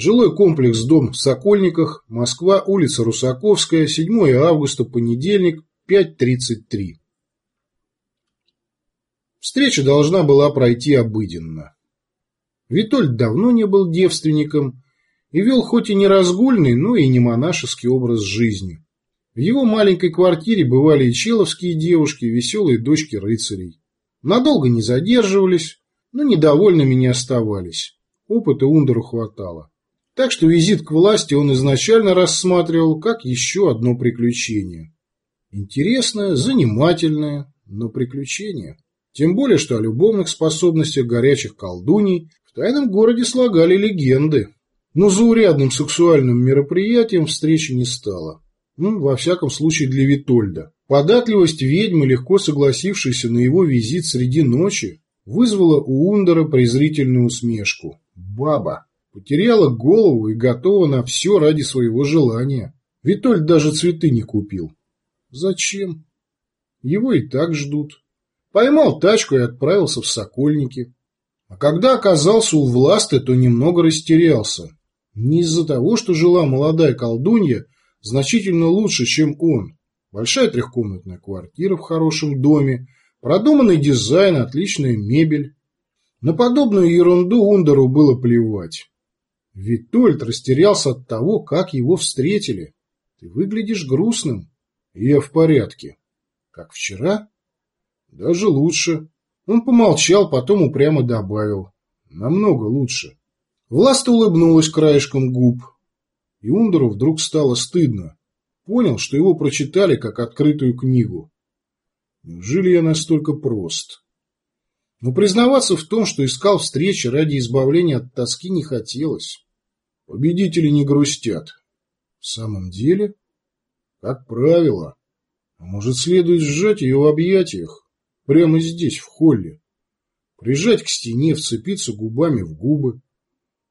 Жилой комплекс «Дом в Сокольниках», Москва, улица Русаковская, 7 августа, понедельник, 5.33. Встреча должна была пройти обыденно. Витольд давно не был девственником и вел хоть и не разгульный, но и не монашеский образ жизни. В его маленькой квартире бывали и человские девушки, и веселые дочки рыцарей. Надолго не задерживались, но недовольными не оставались. Опыта Ундеру хватало. Так что визит к власти он изначально рассматривал как еще одно приключение. Интересное, занимательное, но приключение. Тем более, что о любовных способностях горячих колдуней в тайном городе слагали легенды. Но заурядным сексуальным мероприятием встречи не стало. Ну, во всяком случае для Витольда. Податливость ведьмы, легко согласившейся на его визит среди ночи, вызвала у Ундера презрительную усмешку. Баба. Потеряла голову и готова на все ради своего желания. Витольд даже цветы не купил. Зачем? Его и так ждут. Поймал тачку и отправился в Сокольники. А когда оказался у власты, то немного растерялся. Не из-за того, что жила молодая колдунья значительно лучше, чем он. Большая трехкомнатная квартира в хорошем доме, продуманный дизайн, отличная мебель. На подобную ерунду Ундеру было плевать. Витольд растерялся от того, как его встретили. Ты выглядишь грустным. Я в порядке. Как вчера? Даже лучше. Он помолчал, потом упрямо добавил. Намного лучше. Власта улыбнулась краешком губ. И Ундеру вдруг стало стыдно. Понял, что его прочитали как открытую книгу. Неужели я настолько прост? Но признаваться в том, что искал встречи ради избавления от тоски, не хотелось. Победители не грустят. В самом деле? Как правило. Может, следует сжать ее в объятиях? Прямо здесь, в холле. Прижать к стене, вцепиться губами в губы.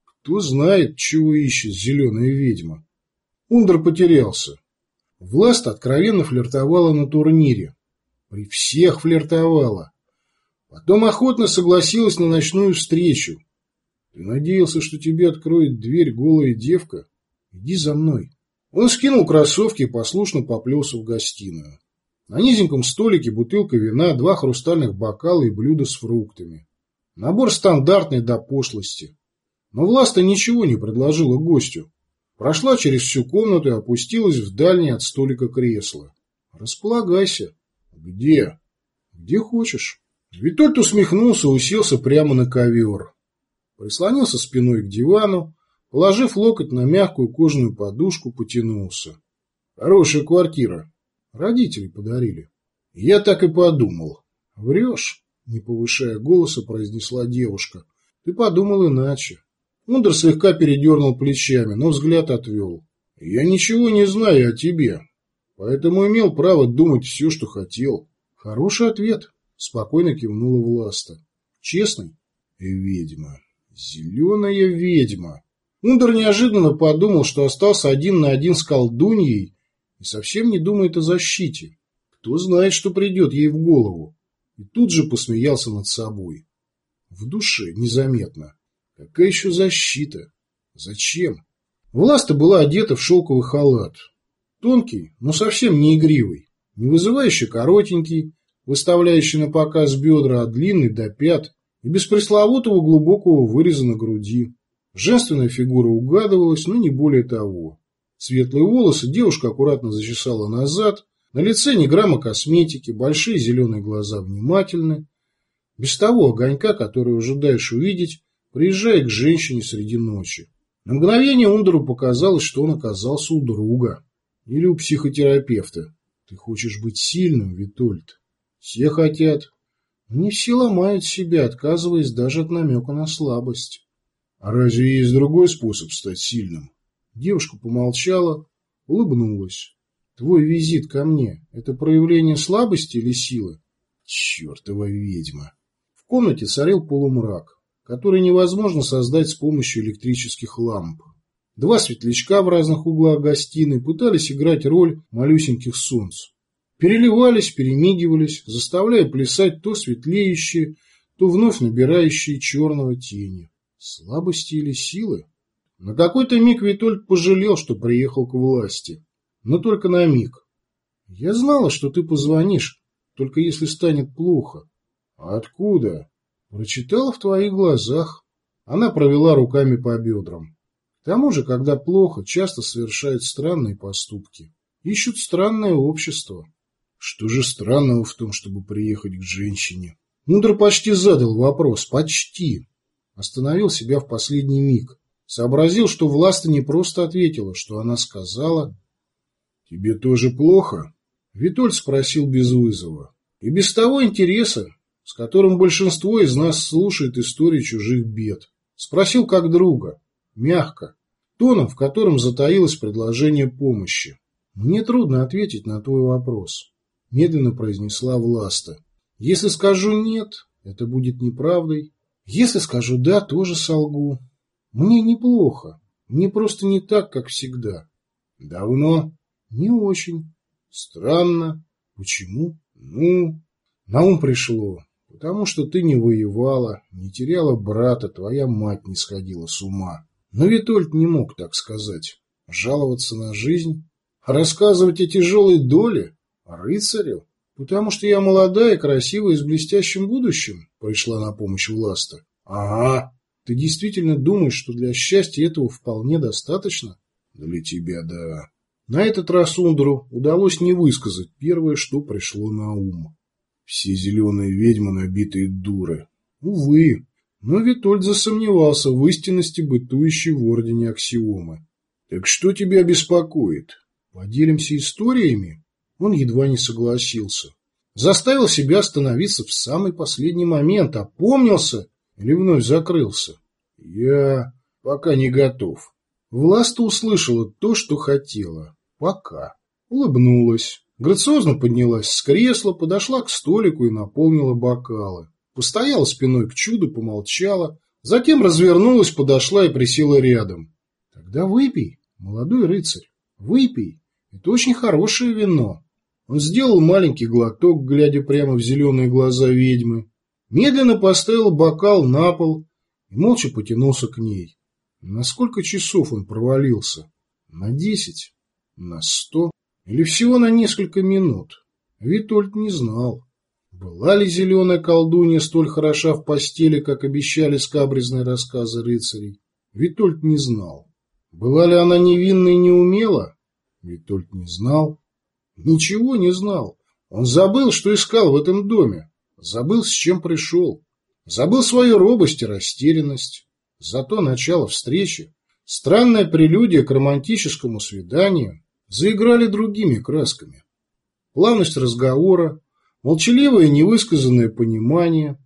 Кто знает, чего ищет зеленая ведьма. Ундер потерялся. Власть откровенно флиртовала на турнире. При всех флиртовала. Потом охотно согласилась на ночную встречу. Ты надеялся, что тебе откроет дверь голая девка? Иди за мной. Он скинул кроссовки и послушно поплелся в гостиную. На низеньком столике бутылка вина, два хрустальных бокала и блюдо с фруктами. Набор стандартный до пошлости. Но Власта ничего не предложила гостю. Прошла через всю комнату и опустилась в дальнее от столика кресло. Располагайся. Где? Где хочешь. Витольд усмехнулся и уселся прямо на ковер. Прислонился спиной к дивану, положив локоть на мягкую кожаную подушку, потянулся. Хорошая квартира. Родители подарили. Я так и подумал. Врешь, не повышая голоса, произнесла девушка. Ты подумал иначе. Ундер слегка передернул плечами, но взгляд отвел. Я ничего не знаю о тебе, поэтому имел право думать все, что хотел. Хороший ответ, спокойно кивнула Власта. Честный? Ведьма. Зеленая ведьма. Ундер неожиданно подумал, что остался один на один с колдуньей и совсем не думает о защите. Кто знает, что придет ей в голову. И тут же посмеялся над собой. В душе незаметно. Какая еще защита? Зачем? Власта была одета в шелковый халат. Тонкий, но совсем не игривый. Не вызывающий коротенький, выставляющий на показ бедра, а длинный до пят и без пресловутого глубокого выреза на груди. Женственная фигура угадывалась, но не более того. Светлые волосы девушка аккуратно зачесала назад, на лице ни грамма косметики, большие зеленые глаза внимательны. Без того огонька, который ожидаешь увидеть, приезжая к женщине среди ночи. На мгновение Ундеру показалось, что он оказался у друга или у психотерапевта. Ты хочешь быть сильным, Витольд? Все хотят. Не все ломают себя, отказываясь даже от намека на слабость. А разве есть другой способ стать сильным? Девушка помолчала, улыбнулась. Твой визит ко мне – это проявление слабости или силы? Чертова ведьма. В комнате царил полумрак, который невозможно создать с помощью электрических ламп. Два светлячка в разных углах гостиной пытались играть роль малюсеньких солнц. Переливались, перемигивались, заставляя плясать то светлеющие, то вновь набирающие черного тени. Слабости или силы? На какой-то миг Витольд пожалел, что приехал к власти. Но только на миг. Я знала, что ты позвонишь, только если станет плохо. Откуда? Прочитала в твоих глазах. Она провела руками по бедрам. К тому же, когда плохо, часто совершают странные поступки. Ищут странное общество. Что же странного в том, чтобы приехать к женщине? Мудр почти задал вопрос. Почти. Остановил себя в последний миг. Сообразил, что Власта не просто ответила, что она сказала. «Тебе тоже плохо?» Витольд спросил без вызова. И без того интереса, с которым большинство из нас слушает истории чужих бед. Спросил как друга, мягко, тоном, в котором затаилось предложение помощи. «Мне трудно ответить на твой вопрос», – медленно произнесла Власта. «Если скажу «нет», это будет неправдой. Если скажу «да», тоже солгу. Мне неплохо. Мне просто не так, как всегда». «Давно?» «Не очень». «Странно. Почему?» «Ну...» «На ум пришло. Потому что ты не воевала, не теряла брата, твоя мать не сходила с ума. Но Витольд не мог так сказать. Жаловаться на жизнь? Рассказывать о тяжелой доле? Рыцарю? Потому что я молодая, красивая и с блестящим будущим, пришла на помощь Власта. Ага. Ты действительно думаешь, что для счастья этого вполне достаточно? Для тебя, да. На этот раз Ундру удалось не высказать первое, что пришло на ум. Все зеленые ведьмы набитые дуры. Увы, но Витольд засомневался в истинности бытующей в Ордене аксиомы. Так что тебя беспокоит? Поделимся историями? Он едва не согласился. Заставил себя остановиться в самый последний момент, опомнился или вновь закрылся. Я пока не готов. Власта услышала то, что хотела. Пока. Улыбнулась. Грациозно поднялась с кресла, подошла к столику и наполнила бокалы. Постояла спиной к чуду, помолчала, затем развернулась, подошла и присела рядом. — Тогда выпей, молодой рыцарь, выпей. Это очень хорошее вино. Он сделал маленький глоток, глядя прямо в зеленые глаза ведьмы, медленно поставил бокал на пол и молча потянулся к ней. На сколько часов он провалился? На десять? На сто? Или всего на несколько минут. Витольд не знал. Была ли зеленая колдунья столь хороша в постели, как обещали скабрезные рассказы рыцарей? Витольд не знал. Была ли она невинна и неумела? Витольд не знал. Ничего не знал. Он забыл, что искал в этом доме. Забыл, с чем пришел. Забыл свою робость и растерянность. Зато начало встречи, странная прелюдия к романтическому свиданию, заиграли другими красками. Плавность разговора, молчаливое невысказанное понимание,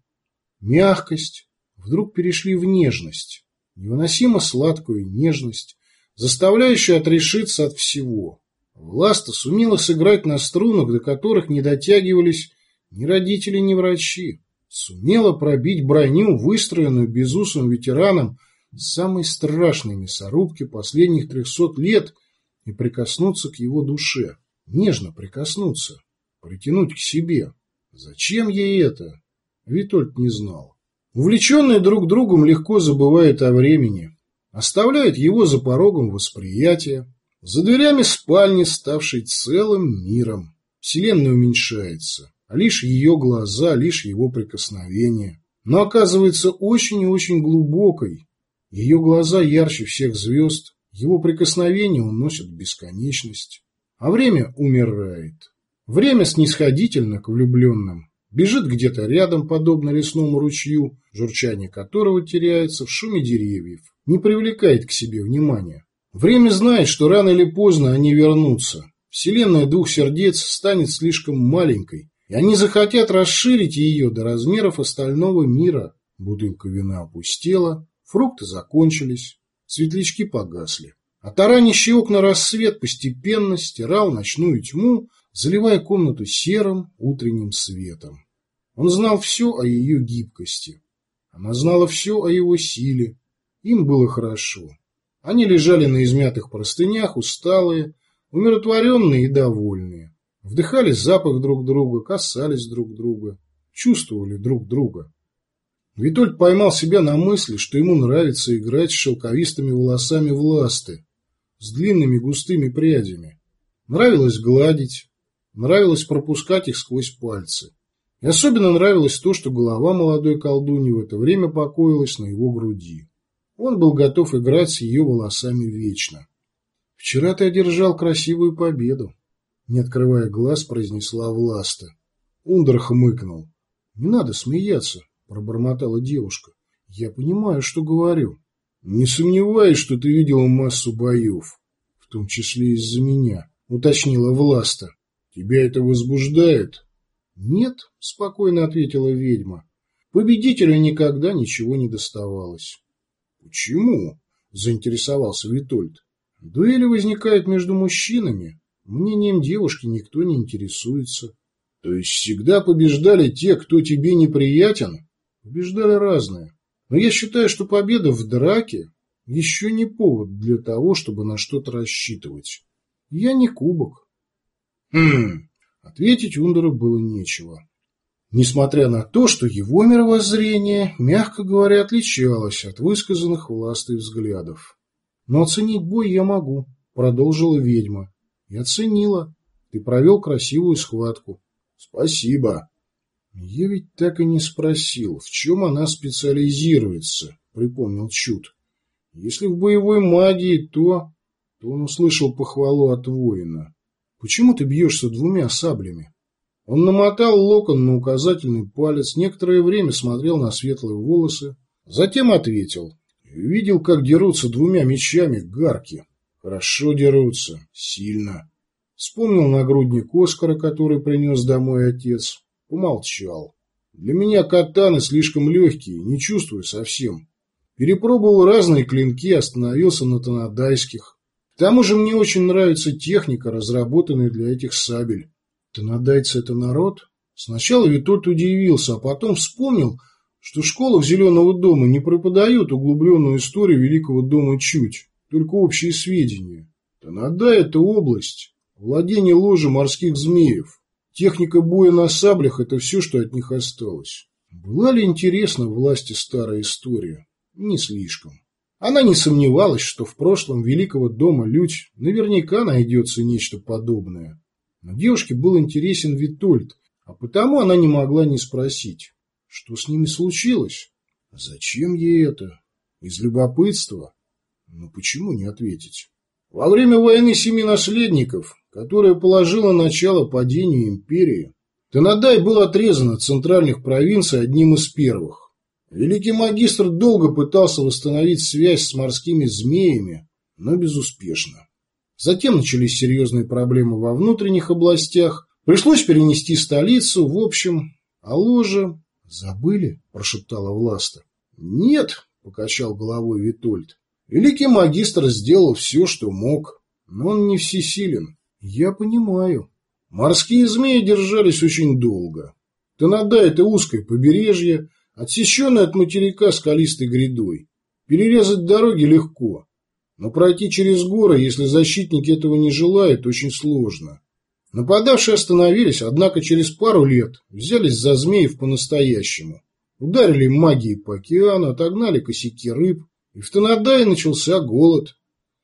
мягкость вдруг перешли в нежность, невыносимо сладкую нежность, заставляющую отрешиться от всего. Власта сумела сыграть на струнах, до которых не дотягивались ни родители, ни врачи. Сумела пробить броню, выстроенную безусым ветераном самой страшной мясорубки последних трехсот лет и прикоснуться к его душе, нежно прикоснуться, притянуть к себе. Зачем ей это? Витольд не знал. Увлеченные друг другом легко забывают о времени, оставляют его за порогом восприятия, за дверями спальни, ставшей целым миром. Вселенная уменьшается, а лишь ее глаза, лишь его прикосновение. Но оказывается очень и очень глубокой. Ее глаза ярче всех звезд, его прикосновение уносит в бесконечность, а время умирает. Время снисходительно к влюбленным, бежит где-то рядом, подобно лесному ручью, журчание которого теряется в шуме деревьев, не привлекает к себе внимания. Время знает, что рано или поздно они вернутся. Вселенная двух сердец станет слишком маленькой, и они захотят расширить ее до размеров остального мира. Бутылка вина опустела, фрукты закончились. Светлячки погасли. А таранящий окна рассвет постепенно стирал ночную тьму, заливая комнату серым утренним светом. Он знал все о ее гибкости. Она знала все о его силе. Им было хорошо. Они лежали на измятых простынях, усталые, умиротворенные и довольные. Вдыхали запах друг друга, касались друг друга, чувствовали друг друга. Витольд поймал себя на мысли, что ему нравится играть с шелковистыми волосами власты, с длинными густыми прядями. Нравилось гладить, нравилось пропускать их сквозь пальцы. И особенно нравилось то, что голова молодой колдуньи в это время покоилась на его груди. Он был готов играть с ее волосами вечно. «Вчера ты одержал красивую победу», — не открывая глаз, произнесла Власта. Ундер хмыкнул. «Не надо смеяться», — пробормотала девушка. «Я понимаю, что говорю. Не сомневаюсь, что ты видела массу боев, в том числе из-за меня», — уточнила Власта. «Тебя это возбуждает?» «Нет», — спокойно ответила ведьма. «Победителю никогда ничего не доставалось». «Почему?» — заинтересовался Витольд. «Дуэли возникают между мужчинами. Мнением девушки никто не интересуется». «То есть всегда побеждали те, кто тебе неприятен?» «Побеждали разные. Но я считаю, что победа в драке еще не повод для того, чтобы на что-то рассчитывать. Я не кубок». «Хм...» Ответить Ундеру было нечего. Несмотря на то, что его мировоззрение, мягко говоря, отличалось от высказанных властой взглядов. «Но оценить бой я могу», — продолжила ведьма. «И оценила. Ты провел красивую схватку». «Спасибо». «Я ведь так и не спросил, в чем она специализируется», — припомнил Чуд. «Если в боевой магии, то...» То он услышал похвалу от воина. «Почему ты бьешься двумя саблями?» Он намотал локон на указательный палец, некоторое время смотрел на светлые волосы, затем ответил. Видел, как дерутся двумя мечами гарки. Хорошо дерутся, сильно. Вспомнил нагрудник Оскара, который принес домой отец. Помолчал. Для меня катаны слишком легкие, не чувствую совсем. Перепробовал разные клинки, остановился на тонадайских. К тому же мне очень нравится техника, разработанная для этих сабель. Тонадайцы – это народ? Сначала Витольд удивился, а потом вспомнил, что в школах Зеленого дома не преподают углубленную историю Великого дома Чуть, только общие сведения. Тонадай – это область, владение ложем морских змеев. Техника боя на саблях – это все, что от них осталось. Была ли интересна власти старая история? Не слишком. Она не сомневалась, что в прошлом Великого дома Людь наверняка найдется нечто подобное. Но девушке был интересен Витольд, а потому она не могла не спросить, что с ними случилось. Зачем ей это? Из любопытства? Но почему не ответить? Во время войны семи наследников, которая положила начало падению империи, Танадай был отрезан от центральных провинций одним из первых. Великий магистр долго пытался восстановить связь с морскими змеями, но безуспешно. Затем начались серьезные проблемы во внутренних областях. Пришлось перенести столицу. В общем, а ложе... Забыли? Прошептала Власта. Нет, покачал головой Витольд. Великий магистр сделал все, что мог. Но он не всесилен. Я понимаю. Морские змеи держались очень долго. Танада – это узкое побережье, отсеченное от материка скалистой грядой. Перерезать дороги легко. Но пройти через горы, если защитники этого не желают, очень сложно. Нападавшие остановились, однако через пару лет взялись за змеев по-настоящему. Ударили магией по океану, отогнали косяки рыб, и в Танадае начался голод.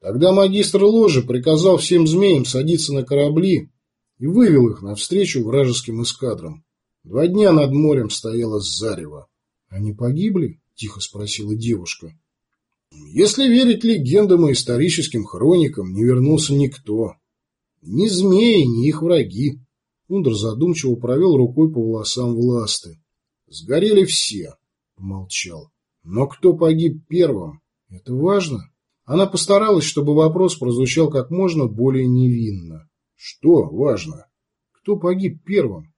Тогда магистр ложи приказал всем змеям садиться на корабли и вывел их навстречу вражеским эскадрам. Два дня над морем стояло зарево. — Они погибли? — тихо спросила девушка. Если верить легендам и историческим хроникам, не вернулся никто. Ни змеи, ни их враги. Ундер задумчиво провел рукой по волосам власты. Сгорели все. Молчал. Но кто погиб первым? Это важно. Она постаралась, чтобы вопрос прозвучал как можно более невинно. Что важно? Кто погиб первым?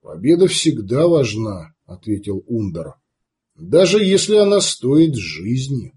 Победа всегда важна, ответил Ундер. Даже если она стоит жизни.